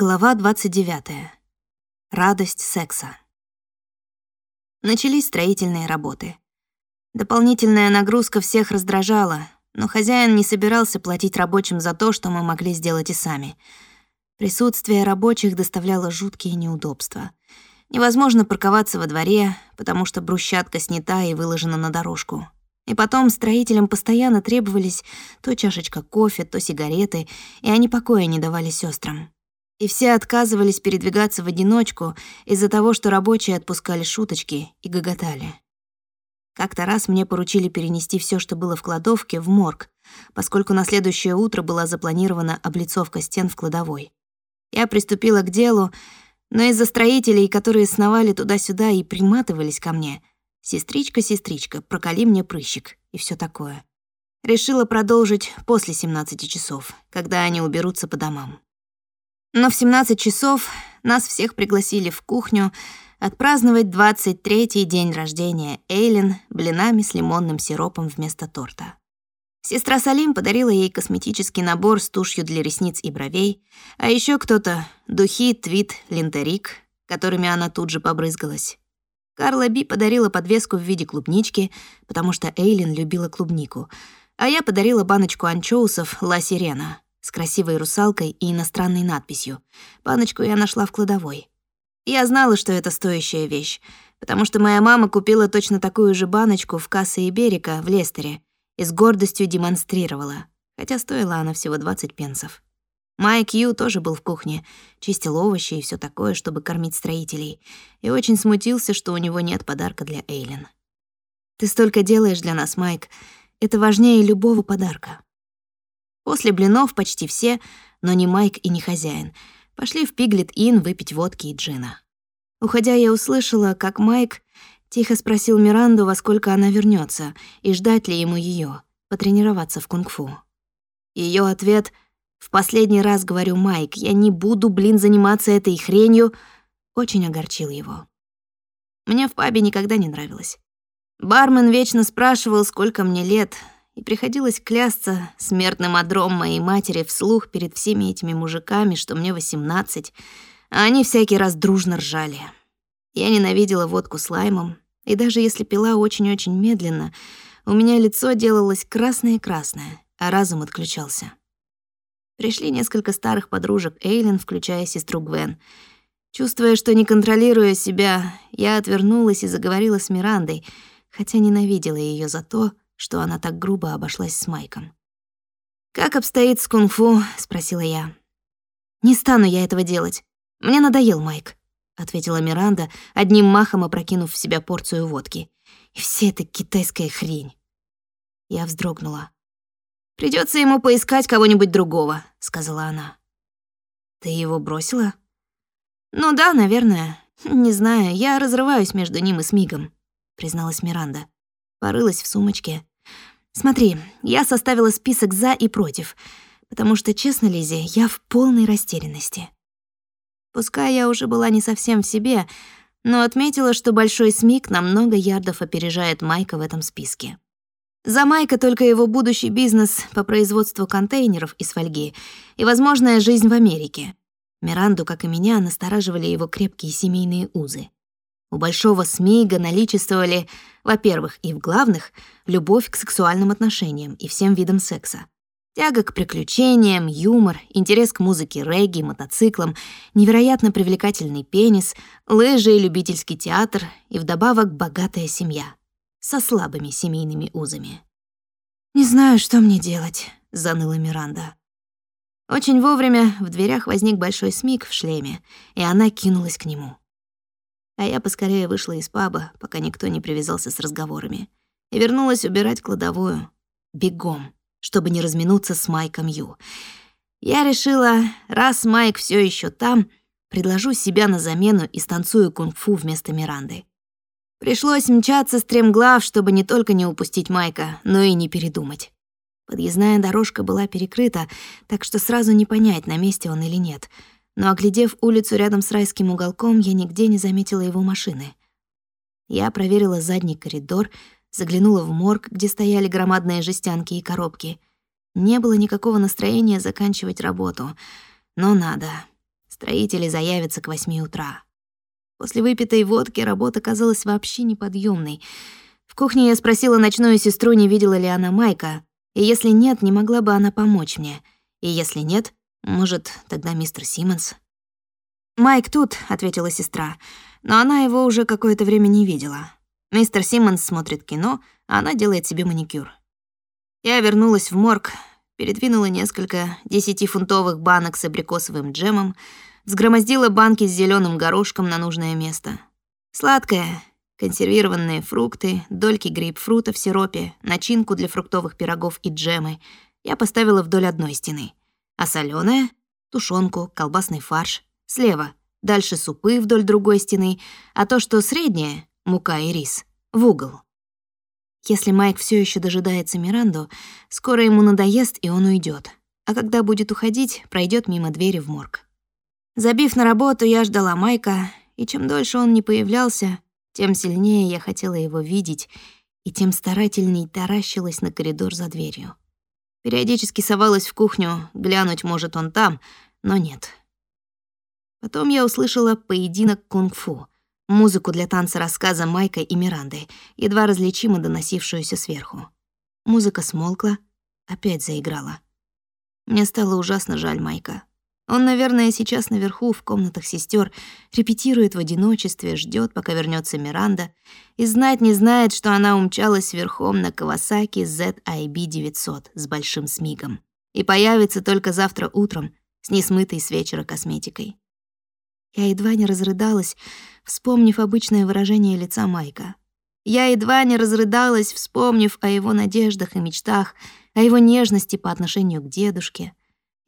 Глава 29. Радость секса. Начались строительные работы. Дополнительная нагрузка всех раздражала, но хозяин не собирался платить рабочим за то, что мы могли сделать и сами. Присутствие рабочих доставляло жуткие неудобства. Невозможно парковаться во дворе, потому что брусчатка снята и выложена на дорожку. И потом строителям постоянно требовались то чашечка кофе, то сигареты, и они покоя не давали сестрам и все отказывались передвигаться в одиночку из-за того, что рабочие отпускали шуточки и гоготали. Как-то раз мне поручили перенести все, что было в кладовке, в морг, поскольку на следующее утро была запланирована облицовка стен в кладовой. Я приступила к делу, но из-за строителей, которые сновали туда-сюда и приматывались ко мне, «Сестричка, сестричка, проколи мне прыщик» и все такое. Решила продолжить после 17 часов, когда они уберутся по домам. Но в 17 часов нас всех пригласили в кухню отпраздновать 23-й день рождения Эйлин блинами с лимонным сиропом вместо торта. Сестра Салим подарила ей косметический набор с тушью для ресниц и бровей, а еще кто-то — духи, твит, линтерик, которыми она тут же побрызгалась. Карла Би подарила подвеску в виде клубнички, потому что Эйлин любила клубнику, а я подарила баночку анчоусов «Ла Сирена», с красивой русалкой и иностранной надписью. Баночку я нашла в кладовой. Я знала, что это стоящая вещь, потому что моя мама купила точно такую же баночку в кассе Иберика в Лестере и с гордостью демонстрировала, хотя стоила она всего 20 пенсов. Майк Ю тоже был в кухне, чистил овощи и все такое, чтобы кормить строителей, и очень смутился, что у него нет подарка для Эйлин. «Ты столько делаешь для нас, Майк. Это важнее любого подарка». После блинов почти все, но не Майк и не хозяин, пошли в Пиглет-Ин выпить водки и джина. Уходя, я услышала, как Майк тихо спросил Миранду, во сколько она вернется и ждать ли ему ее, потренироваться в кунг-фу. Ее ответ «В последний раз говорю, Майк, я не буду, блин, заниматься этой хренью», очень огорчил его. Мне в пабе никогда не нравилось. Бармен вечно спрашивал, сколько мне лет, и приходилось клясться смертным одром моей матери вслух перед всеми этими мужиками, что мне 18, а они всякий раз дружно ржали. Я ненавидела водку с лаймом, и даже если пила очень-очень медленно, у меня лицо делалось красное-красное, а разум отключался. Пришли несколько старых подружек Эйлин, включая сестру Гвен. Чувствуя, что не контролируя себя, я отвернулась и заговорила с Мирандой, хотя ненавидела ее за то, что она так грубо обошлась с Майком. «Как обстоит с кунг-фу?» — спросила я. «Не стану я этого делать. Мне надоел Майк», — ответила Миранда, одним махом опрокинув в себя порцию водки. «И вся эта китайская хрень». Я вздрогнула. Придется ему поискать кого-нибудь другого», — сказала она. «Ты его бросила?» «Ну да, наверное. Не знаю, я разрываюсь между ним и Смигом», — призналась Миранда. Порылась в сумочке. Смотри, я составила список «за» и «против», потому что, честно, Лизи, я в полной растерянности. Пускай я уже была не совсем в себе, но отметила, что Большой Смик на много ярдов опережает Майка в этом списке. За Майка только его будущий бизнес по производству контейнеров из фольги и возможная жизнь в Америке. Миранду, как и меня, настораживали его крепкие семейные узы. У большого Смига наличествовали, во-первых, и в главных, любовь к сексуальным отношениям и всем видам секса. Тяга к приключениям, юмор, интерес к музыке регги, мотоциклам, невероятно привлекательный пенис, лыжи и любительский театр и вдобавок богатая семья со слабыми семейными узами. «Не знаю, что мне делать», — заныла Миранда. Очень вовремя в дверях возник большой Смиг в шлеме, и она кинулась к нему. А я поскорее вышла из паба, пока никто не привязался с разговорами, и вернулась убирать кладовую. Бегом, чтобы не разминуться с Майком Ю. Я решила, раз Майк все еще там, предложу себя на замену и станцую кунг-фу вместо Миранды. Пришлось мчаться стремглав, чтобы не только не упустить Майка, но и не передумать. Подъездная дорожка была перекрыта, так что сразу не понять, на месте он или нет — но, оглядев улицу рядом с райским уголком, я нигде не заметила его машины. Я проверила задний коридор, заглянула в морг, где стояли громадные жестянки и коробки. Не было никакого настроения заканчивать работу, но надо. Строители заявятся к восьми утра. После выпитой водки работа казалась вообще неподъемной. В кухне я спросила ночную сестру, не видела ли она Майка, и если нет, не могла бы она помочь мне. И если нет, может, тогда мистер Симмонс. «Майк тут», — ответила сестра, но она его уже какое-то время не видела. Мистер Симмонс смотрит кино, а она делает себе маникюр. Я вернулась в морг, передвинула несколько десятифунтовых банок с абрикосовым джемом, сгромоздила банки с зеленым горошком на нужное место. Сладкое, консервированные фрукты, дольки грейпфрута в сиропе, начинку для фруктовых пирогов и джемы я поставила вдоль одной стены, а солёное — тушенку, колбасный фарш, слева, дальше супы вдоль другой стены, а то, что среднее — мука и рис — в угол. Если Майк все еще дожидается Миранду, скоро ему надоест, и он уйдет. А когда будет уходить, пройдет мимо двери в морг. Забив на работу, я ждала Майка, и чем дольше он не появлялся, тем сильнее я хотела его видеть, и тем старательней таращилась на коридор за дверью. Периодически совалась в кухню, глянуть, может, он там, но нет. Потом я услышала поединок кунг-фу — музыку для танца рассказа Майка и Миранды, едва различимо доносившуюся сверху. Музыка смолкла, опять заиграла. Мне стало ужасно жаль Майка. Он, наверное, сейчас наверху в комнатах сестер репетирует в одиночестве, ждет, пока вернется Миранда, и знать не знает, что она умчалась верхом на Кавасаки ZIB 900 с большим смигом и появится только завтра утром с несмытой с вечера косметикой. Я едва не разрыдалась, вспомнив обычное выражение лица Майка. Я едва не разрыдалась, вспомнив о его надеждах и мечтах, о его нежности по отношению к дедушке.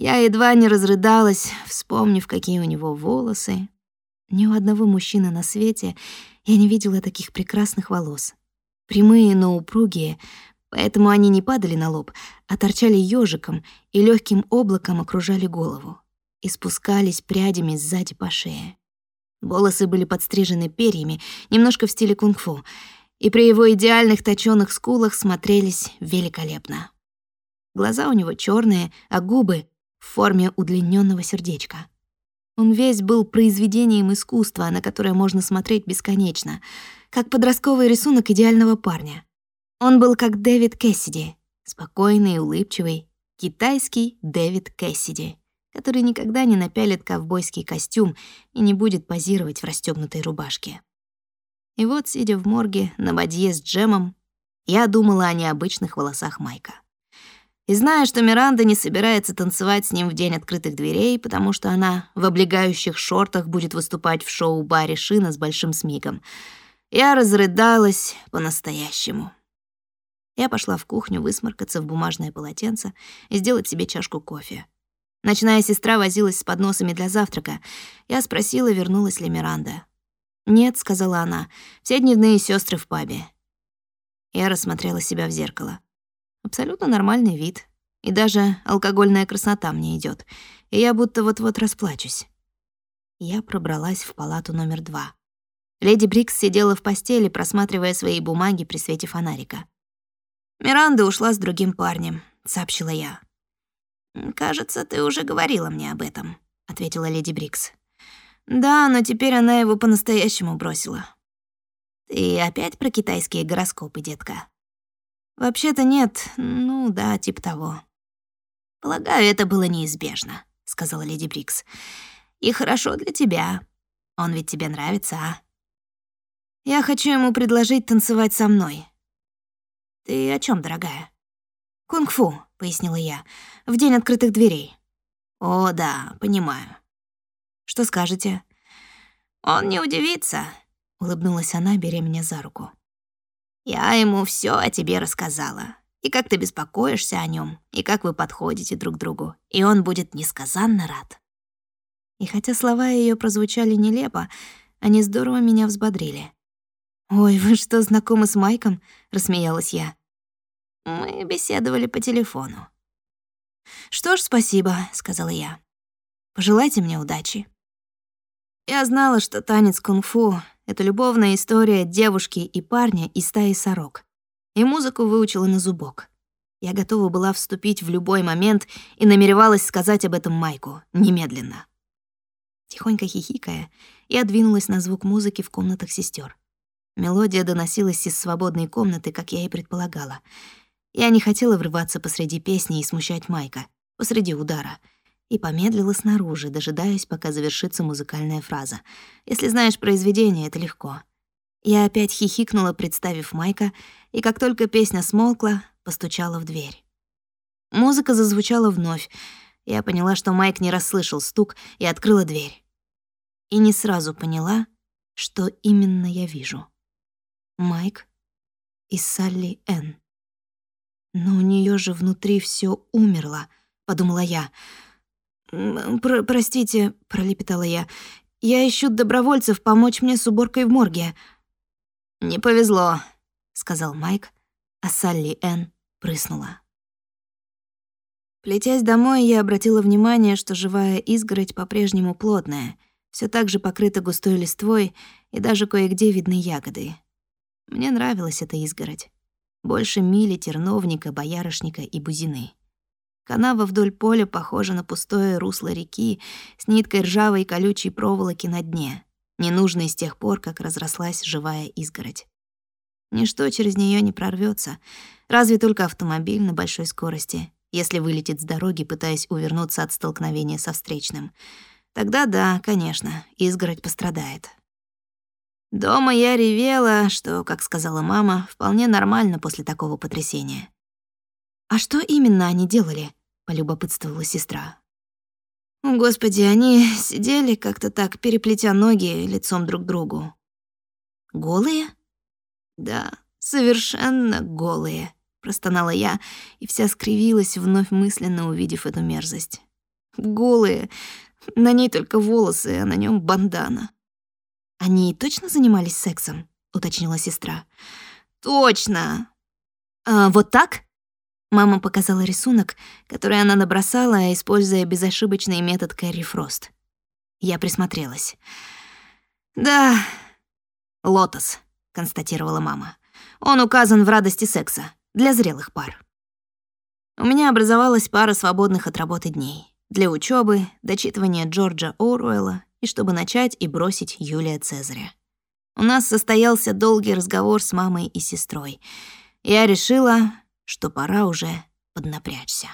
Я едва не разрыдалась, вспомнив, какие у него волосы. Ни у одного мужчины на свете я не видела таких прекрасных волос. Прямые, но упругие, поэтому они не падали на лоб, а торчали ёжиком и легким облаком окружали голову и спускались прядями сзади по шее. Волосы были подстрижены перьями, немножко в стиле кунг-фу, и при его идеальных точёных скулах смотрелись великолепно. Глаза у него черные, а губы — в форме удлиненного сердечка. Он весь был произведением искусства, на которое можно смотреть бесконечно, как подростковый рисунок идеального парня. Он был как Дэвид Кэссиди, спокойный и улыбчивый, китайский Дэвид Кэссиди который никогда не напялит ковбойский костюм и не будет позировать в расстёгнутой рубашке. И вот, сидя в морге на бадье с джемом, я думала о необычных волосах Майка. И зная, что Миранда не собирается танцевать с ним в день открытых дверей, потому что она в облегающих шортах будет выступать в шоу-баре «Шина» с большим смигом, я разрыдалась по-настоящему. Я пошла в кухню высморкаться в бумажное полотенце и сделать себе чашку кофе. Ночная сестра возилась с подносами для завтрака. Я спросила, вернулась ли Миранда. «Нет», — сказала она, — «все дневные сестры в пабе». Я рассмотрела себя в зеркало. Абсолютно нормальный вид. И даже алкогольная красота мне идет, И я будто вот-вот расплачусь. Я пробралась в палату номер два. Леди Брикс сидела в постели, просматривая свои бумаги при свете фонарика. «Миранда ушла с другим парнем», — сообщила я. «Кажется, ты уже говорила мне об этом», — ответила леди Брикс. «Да, но теперь она его по-настоящему бросила». «Ты опять про китайские гороскопы, детка?» «Вообще-то нет. Ну да, типа того». «Полагаю, это было неизбежно», — сказала леди Брикс. «И хорошо для тебя. Он ведь тебе нравится, а?» «Я хочу ему предложить танцевать со мной». «Ты о чем, дорогая?» «Кунг-фу», — пояснила я, — «в день открытых дверей». «О, да, понимаю». «Что скажете?» «Он не удивится», — улыбнулась она, беря меня за руку. «Я ему все о тебе рассказала, и как ты беспокоишься о нем, и как вы подходите друг другу, и он будет несказанно рад». И хотя слова ее прозвучали нелепо, они здорово меня взбодрили. «Ой, вы что, знакомы с Майком?» — рассмеялась я. Мы беседовали по телефону. «Что ж, спасибо», — сказала я. «Пожелайте мне удачи». Я знала, что танец кунг-фу — это любовная история девушки и парня из стаи сорок. И музыку выучила на зубок. Я готова была вступить в любой момент и намеревалась сказать об этом Майку немедленно. Тихонько хихикая, я двинулась на звук музыки в комнатах сестер. Мелодия доносилась из свободной комнаты, как я и предполагала. Я не хотела врываться посреди песни и смущать Майка, посреди удара, и помедлила снаружи, дожидаясь, пока завершится музыкальная фраза. Если знаешь произведение, это легко. Я опять хихикнула, представив Майка, и как только песня смолкла, постучала в дверь. Музыка зазвучала вновь. Я поняла, что Майк не расслышал стук, и открыла дверь. И не сразу поняла, что именно я вижу. Майк и Салли Н. Но у нее же внутри все умерло, подумала я. Про «Простите», — пролепетала я, — «я ищу добровольцев помочь мне с уборкой в морге». «Не повезло», — сказал Майк, а Салли Н. прыснула. Плетясь домой, я обратила внимание, что живая изгородь по-прежнему плотная, все так же покрыта густой листвой и даже кое-где видны ягоды. Мне нравилась эта изгородь. Больше мили терновника, боярышника и бузины. Канава вдоль поля похожа на пустое русло реки с ниткой ржавой колючей проволоки на дне, ненужной с тех пор, как разрослась живая изгородь. Ничто через нее не прорвется, разве только автомобиль на большой скорости, если вылетит с дороги, пытаясь увернуться от столкновения со встречным. Тогда да, конечно, изгородь пострадает. Дома я ревела, что, как сказала мама, вполне нормально после такого потрясения. «А что именно они делали?» — полюбопытствовала сестра. Господи, они сидели как-то так, переплетя ноги лицом друг к другу. «Голые?» «Да, совершенно голые», — простонала я, и вся скривилась, вновь мысленно увидев эту мерзость. «Голые. На ней только волосы, а на нем бандана». «Они точно занимались сексом?» — уточнила сестра. «Точно!» а, «Вот так?» Мама показала рисунок, который она набросала, используя безошибочный метод Кэрри Фрост. Я присмотрелась. «Да, лотос», — констатировала мама. «Он указан в радости секса для зрелых пар». У меня образовалась пара свободных от работы дней. Для учебы, дочитывания Джорджа Оруэлла и чтобы начать и бросить Юлия Цезаря. У нас состоялся долгий разговор с мамой и сестрой. Я решила, что пора уже поднапрячься.